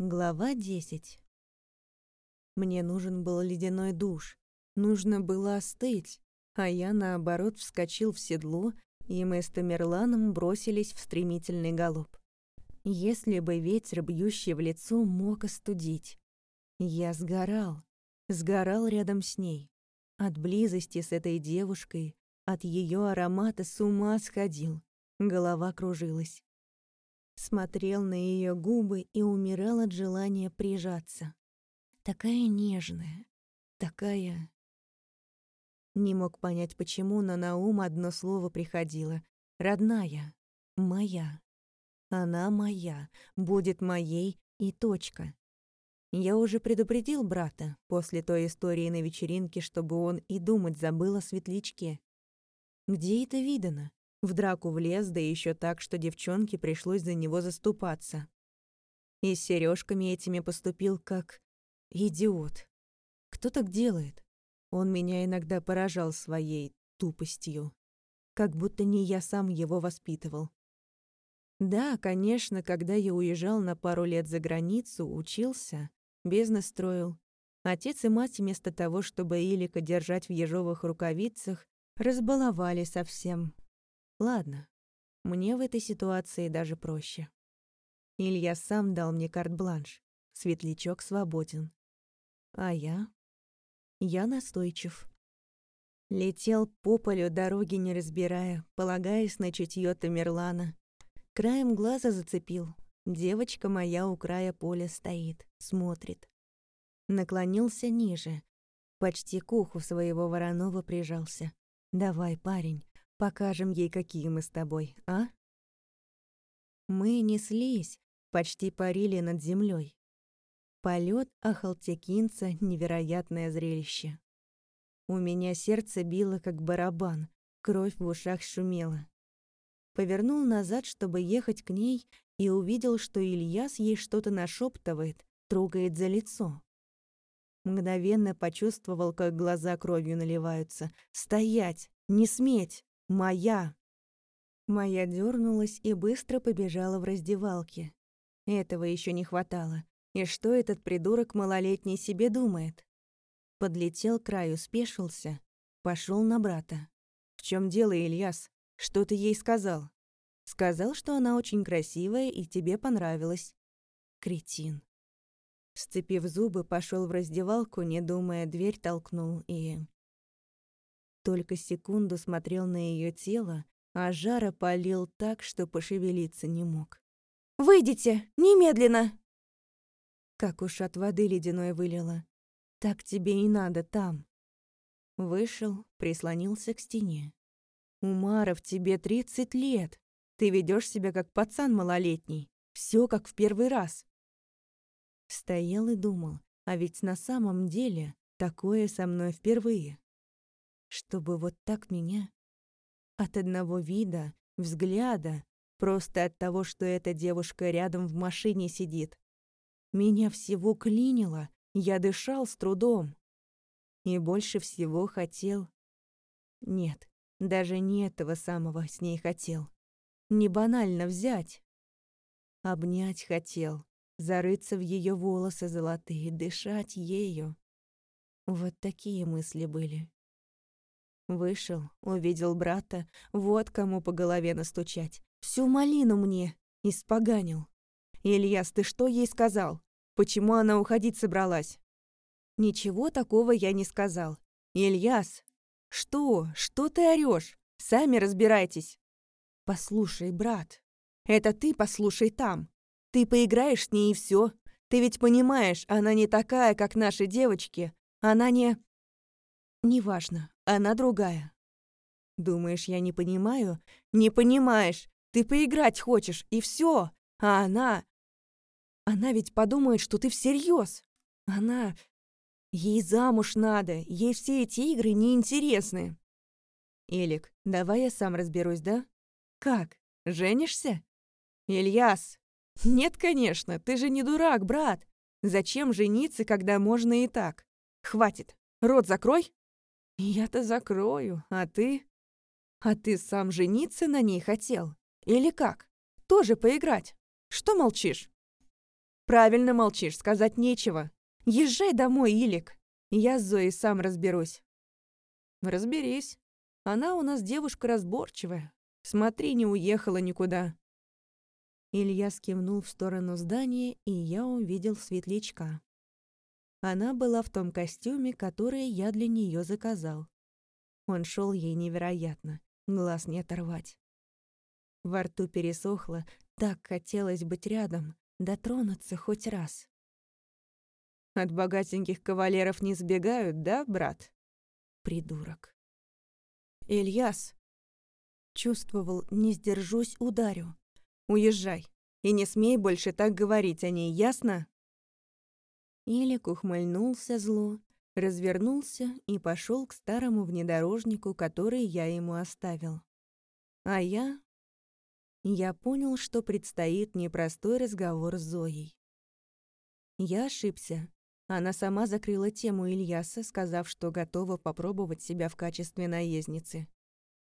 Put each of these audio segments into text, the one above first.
Глава 10 Мне нужен был ледяной душ. Нужно было остыть, а я, наоборот, вскочил в седло, и мы с Тамерланом бросились в стремительный галоп. Если бы ветер, бьющий в лицо, мог остудить. Я сгорал, сгорал рядом с ней. От близости с этой девушкой, от ее аромата с ума сходил, голова кружилась смотрел на ее губы и умирал от желания прижаться. Такая нежная, такая... Не мог понять, почему, но на ум одно слово приходило. «Родная. Моя. Она моя. Будет моей и точка». Я уже предупредил брата после той истории на вечеринке, чтобы он и думать забыл о светлячке. Где это видано? В драку влез, да еще так, что девчонке пришлось за него заступаться. И с сережками этими поступил как идиот. Кто так делает? Он меня иногда поражал своей тупостью. Как будто не я сам его воспитывал. Да, конечно, когда я уезжал на пару лет за границу, учился, бизнес строил. Отец и мать вместо того, чтобы Илика держать в ежовых рукавицах, разбаловали совсем. Ладно, мне в этой ситуации даже проще. Илья сам дал мне карт-бланш. Светлячок свободен. А я? Я настойчив. Летел по полю, дороги не разбирая, полагаясь на чутьё Тамерлана. Краем глаза зацепил. Девочка моя у края поля стоит, смотрит. Наклонился ниже. Почти к уху своего вороного прижался. «Давай, парень, Покажем ей, какие мы с тобой, а? Мы неслись, почти парили над землей. Полет ахалтекинца — невероятное зрелище. У меня сердце било, как барабан, кровь в ушах шумела. Повернул назад, чтобы ехать к ней, и увидел, что Ильяс ей что-то нашептывает, трогает за лицо. Мгновенно почувствовал, как глаза кровью наливаются. «Стоять! Не сметь!» Моя. Моя дернулась и быстро побежала в раздевалке. Этого еще не хватало. И что этот придурок малолетний себе думает? Подлетел к краю, спешился, пошел на брата. В чем дело, Ильяс? Что ты ей сказал? Сказал, что она очень красивая и тебе понравилась. Кретин. Сцепив зубы, пошел в раздевалку, не думая, дверь толкнул и только секунду смотрел на ее тело, а жара полил так, что пошевелиться не мог. «Выйдите! Немедленно!» Как уж от воды ледяной вылило. «Так тебе и надо там!» Вышел, прислонился к стене. «Умаров, тебе тридцать лет! Ты ведешь себя как пацан малолетний. Все как в первый раз!» Стоял и думал, а ведь на самом деле такое со мной впервые чтобы вот так меня... От одного вида, взгляда, просто от того, что эта девушка рядом в машине сидит. Меня всего клинило, я дышал с трудом. И больше всего хотел... Нет, даже не этого самого с ней хотел. Не банально взять. Обнять хотел, зарыться в ее волосы золотые, дышать ею. Вот такие мысли были. Вышел, увидел брата, вот кому по голове настучать. Всю малину мне испоганил. «Ильяс, ты что ей сказал? Почему она уходить собралась?» «Ничего такого я не сказал. Ильяс, что? Что ты орёшь? Сами разбирайтесь». «Послушай, брат, это ты послушай там. Ты поиграешь с ней и все. Ты ведь понимаешь, она не такая, как наши девочки. Она не...» «Неважно, она другая». «Думаешь, я не понимаю?» «Не понимаешь. Ты поиграть хочешь, и все. А она... Она ведь подумает, что ты всерьез. Она... Ей замуж надо, ей все эти игры неинтересны». «Элик, давай я сам разберусь, да?» «Как? Женишься?» «Ильяс!» «Нет, конечно, ты же не дурак, брат. Зачем жениться, когда можно и так? Хватит, рот закрой!» «Я-то закрою, а ты...» «А ты сам жениться на ней хотел? Или как? Тоже поиграть? Что молчишь?» Правильно молчишь, сказать нечего. Езжай домой, Илик. Я с Зоей сам разберусь. Разберись. Она у нас девушка разборчивая. Смотри, не уехала никуда. Илья скивнул в сторону здания, и я увидел светлячка. Она была в том костюме, который я для нее заказал. Он шел ей невероятно, глаз не оторвать. Во рту пересохло, так хотелось быть рядом, дотронуться хоть раз. От богатеньких кавалеров не сбегают, да, брат? Придурок. Ильяс. Чувствовал, не сдержусь, ударю. Уезжай. И не смей больше так говорить о ней, ясно? Илик ухмыльнулся зло, развернулся и пошел к старому внедорожнику, который я ему оставил. А я я понял, что предстоит непростой разговор с Зоей. Я ошибся. Она сама закрыла тему Ильяса, сказав, что готова попробовать себя в качестве наездницы.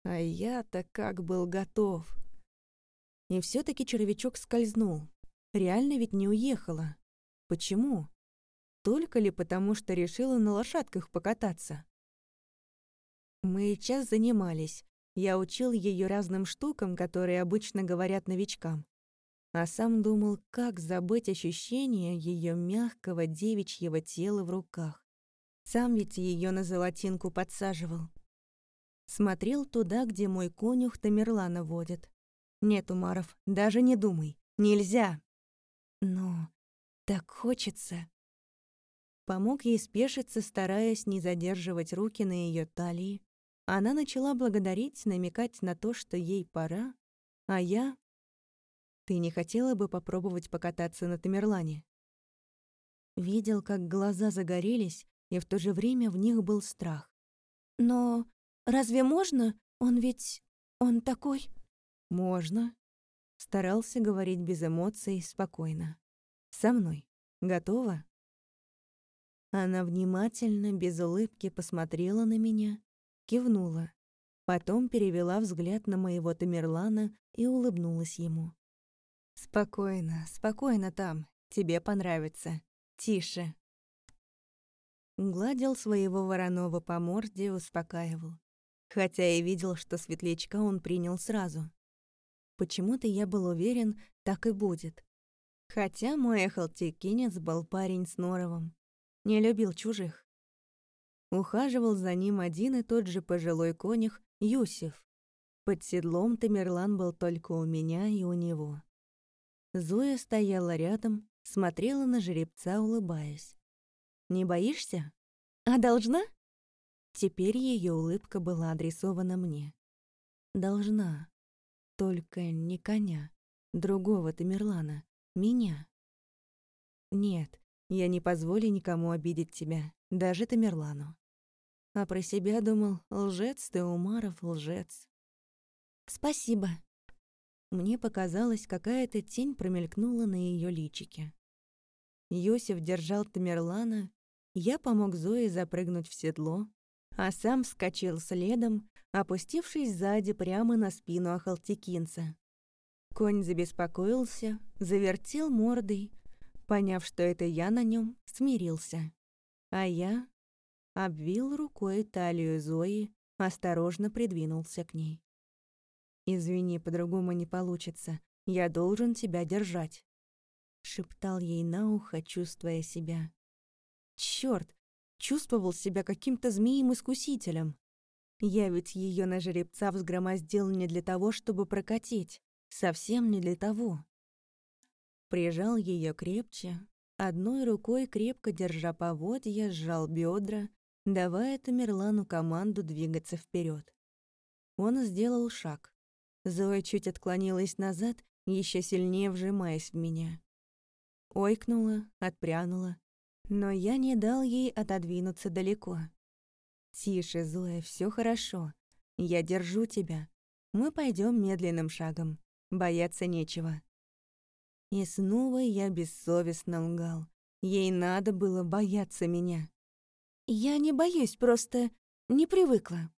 А я-то как был готов. И все таки червячок скользнул. Реально ведь не уехала. Почему? Только ли потому, что решила на лошадках покататься? Мы час занимались, я учил ее разным штукам, которые обычно говорят новичкам. А сам думал, как забыть ощущение ее мягкого девичьего тела в руках. Сам ведь ее на золотинку подсаживал. Смотрел туда, где мой конюх Тамерлана водит. Нет, Умаров, даже не думай. Нельзя. Но так хочется. Помог ей спешиться, стараясь не задерживать руки на ее талии, она начала благодарить, намекать на то, что ей пора, а я... Ты не хотела бы попробовать покататься на Тамерлане? Видел, как глаза загорелись, и в то же время в них был страх. Но разве можно? Он ведь... он такой... Можно. Старался говорить без эмоций, спокойно. Со мной. Готова? Она внимательно, без улыбки посмотрела на меня, кивнула. Потом перевела взгляд на моего Тамерлана и улыбнулась ему. «Спокойно, спокойно там. Тебе понравится. Тише». Гладил своего вороного по морде, успокаивал. Хотя и видел, что светлячка он принял сразу. Почему-то я был уверен, так и будет. Хотя мой эхалтикинец был парень с норовом. Не любил чужих. Ухаживал за ним один и тот же пожилой конюх Юсиф. Под седлом Тамерлан был только у меня и у него. Зоя стояла рядом, смотрела на жеребца, улыбаясь. «Не боишься? А должна?» Теперь ее улыбка была адресована мне. «Должна. Только не коня. Другого Тамерлана. Меня. Нет, я не позволю никому обидеть тебя, даже Тамерлану. А про себя думал, лжец ты, Умаров, лжец. «Спасибо». Мне показалось, какая-то тень промелькнула на ее личике. Йосиф держал Тамерлана, я помог Зое запрыгнуть в седло, а сам вскочил следом, опустившись сзади прямо на спину Ахалтекинца. Конь забеспокоился, завертел мордой, поняв, что это я на нем, смирился. А я обвил рукой талию Зои, осторожно придвинулся к ней. «Извини, по-другому не получится. Я должен тебя держать», — шептал ей на ухо, чувствуя себя. Чёрт, чувствовал себя каким-то змеем-искусителем. Я ведь ее на жеребца взгромоздил не для того, чтобы прокатить, совсем не для того. Прижал ее крепче, одной рукой крепко держа поводья, сжал бедра, давая Тамерлану команду двигаться вперед. Он сделал шаг. Зоя чуть отклонилась назад, еще сильнее вжимаясь в меня. Ойкнула, отпрянула, но я не дал ей отодвинуться далеко. «Тише, Зоя, все хорошо. Я держу тебя. Мы пойдем медленным шагом. Бояться нечего». И снова я бессовестно лгал. Ей надо было бояться меня. «Я не боюсь, просто не привыкла».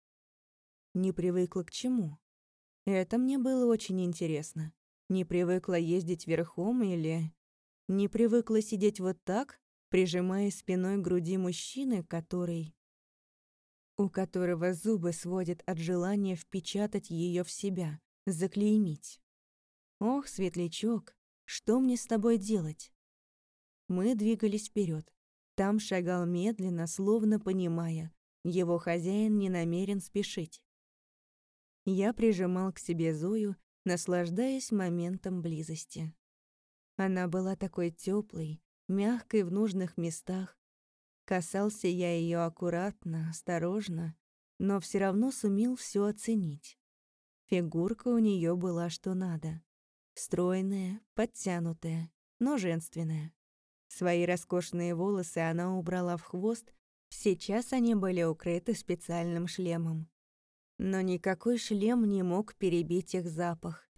Не привыкла к чему? Это мне было очень интересно. Не привыкла ездить верхом или... Не привыкла сидеть вот так, прижимая спиной к груди мужчины, который... у которого зубы сводят от желания впечатать ее в себя, заклеймить. «Ох, светлячок, что мне с тобой делать?» Мы двигались вперед. Там шагал медленно, словно понимая, его хозяин не намерен спешить. Я прижимал к себе Зою, наслаждаясь моментом близости. Она была такой теплой, мягкой в нужных местах. Касался я ее аккуратно, осторожно, но все равно сумел все оценить. Фигурка у нее была что надо. Стройная, подтянутая, но женственная. Свои роскошные волосы она убрала в хвост, сейчас они были укрыты специальным шлемом. Но никакой шлем не мог перебить их запах.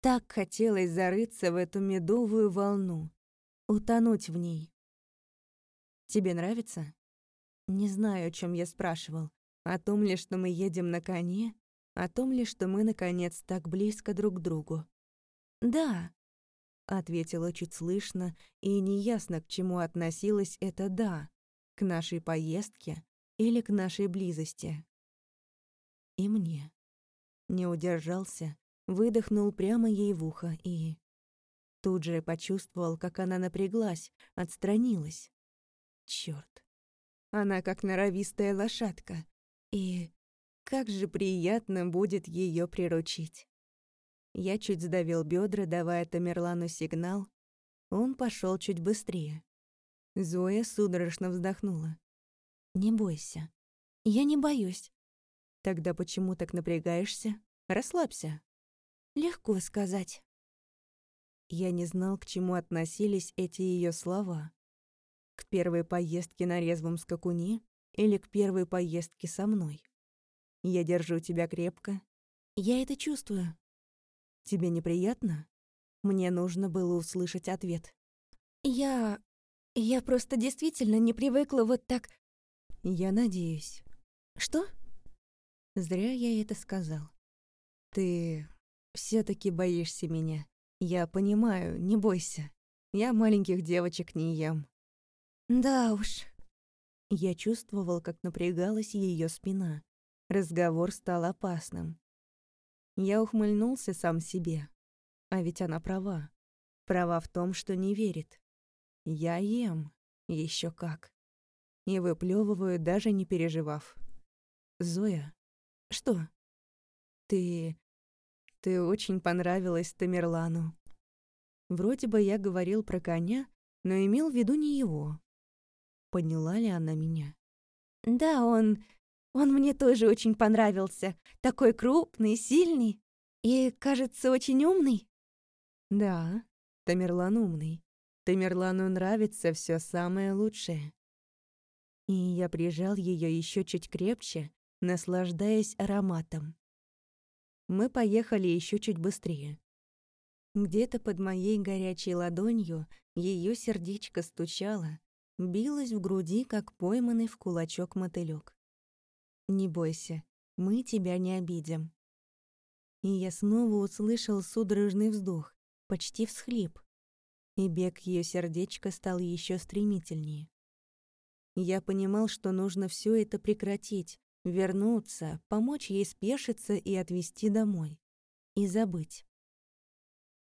Так хотелось зарыться в эту медовую волну, утонуть в ней. «Тебе нравится?» Не знаю, о чем я спрашивал. О том ли, что мы едем на коне, о том ли, что мы, наконец, так близко друг к другу. «Да», — ответила чуть слышно, и неясно, к чему относилось это «да», к нашей поездке или к нашей близости. И мне. Не удержался, выдохнул прямо ей в ухо и... Тут же почувствовал, как она напряглась, отстранилась. Чёрт. Она как норовистая лошадка. И как же приятно будет её приручить. Я чуть сдавил бедра, давая Тамерлану сигнал. Он пошел чуть быстрее. Зоя судорожно вздохнула. «Не бойся». «Я не боюсь. Тогда почему так напрягаешься? Расслабься. Легко сказать. Я не знал, к чему относились эти ее слова. К первой поездке на резвом скакуне или к первой поездке со мной. Я держу тебя крепко. Я это чувствую. Тебе неприятно? Мне нужно было услышать ответ. Я... я просто действительно не привыкла вот так... Я надеюсь. Что? Зря я это сказал. Ты все таки боишься меня. Я понимаю, не бойся. Я маленьких девочек не ем. Да уж. Я чувствовал, как напрягалась ее спина. Разговор стал опасным. Я ухмыльнулся сам себе. А ведь она права. Права в том, что не верит. Я ем. еще как. И выплевываю, даже не переживав. Зоя, «Что?» «Ты... ты очень понравилась Тамерлану». Вроде бы я говорил про коня, но имел в виду не его. Поняла ли она меня? «Да, он... он мне тоже очень понравился. Такой крупный, сильный и, кажется, очень умный». «Да, Тамерлан умный. Тамерлану нравится все самое лучшее». И я прижал ее еще чуть крепче, наслаждаясь ароматом. Мы поехали еще чуть быстрее. Где-то под моей горячей ладонью ее сердечко стучало, билось в груди, как пойманный в кулачок мотылёк. «Не бойся, мы тебя не обидим». И я снова услышал судорожный вздох, почти всхлип, и бег ее сердечка стал еще стремительнее. Я понимал, что нужно все это прекратить, вернуться, помочь ей спешиться и отвезти домой. И забыть.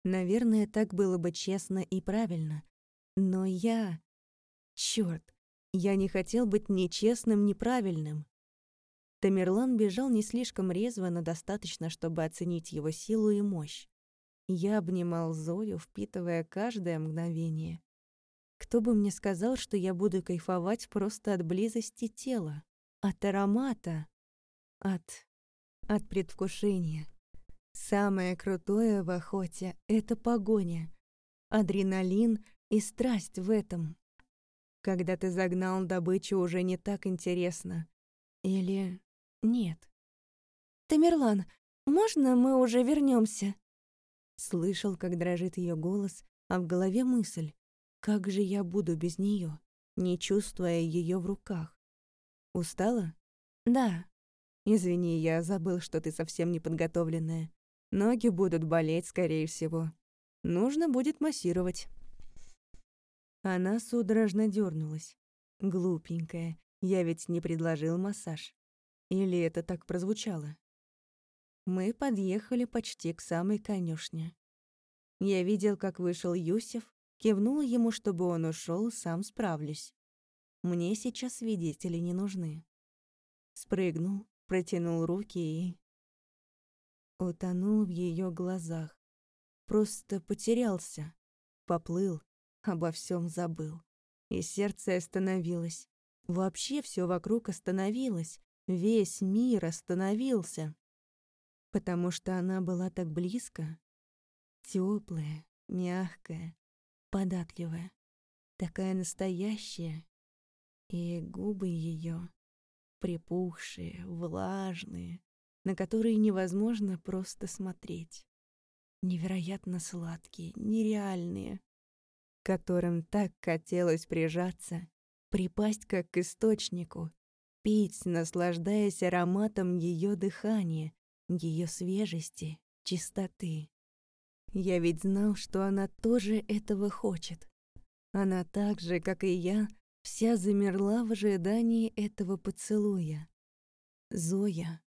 Наверное, так было бы честно и правильно. Но я... Чёрт, я не хотел быть ни честным, ни правильным. Тамерлан бежал не слишком резво, но достаточно, чтобы оценить его силу и мощь. Я обнимал Зою, впитывая каждое мгновение. Кто бы мне сказал, что я буду кайфовать просто от близости тела? От аромата. От... от предвкушения. Самое крутое в охоте — это погоня. Адреналин и страсть в этом. Когда ты загнал добычу, уже не так интересно. Или нет. «Тамерлан, можно мы уже вернемся? Слышал, как дрожит ее голос, а в голове мысль. Как же я буду без нее, не чувствуя ее в руках? Устала? Да. Извини, я забыл, что ты совсем не подготовленная. Ноги будут болеть, скорее всего. Нужно будет массировать. Она судорожно дернулась. Глупенькая, я ведь не предложил массаж. Или это так прозвучало? Мы подъехали почти к самой конюшне. Я видел, как вышел Юсеф, кивнул ему, чтобы он ушел, сам справлюсь. Мне сейчас свидетели не нужны. Спрыгнул, протянул руки и... Утонул в ее глазах. Просто потерялся, поплыл, обо всем забыл. И сердце остановилось. Вообще все вокруг остановилось. Весь мир остановился. Потому что она была так близко. теплая, мягкая, податливая. Такая настоящая. И губы ее припухшие, влажные, на которые невозможно просто смотреть. Невероятно сладкие, нереальные которым так хотелось прижаться, припасть как к источнику, пить, наслаждаясь ароматом ее дыхания, ее свежести, чистоты. Я ведь знал, что она тоже этого хочет. Она так же, как и я, вся замерла в ожидании этого поцелуя. Зоя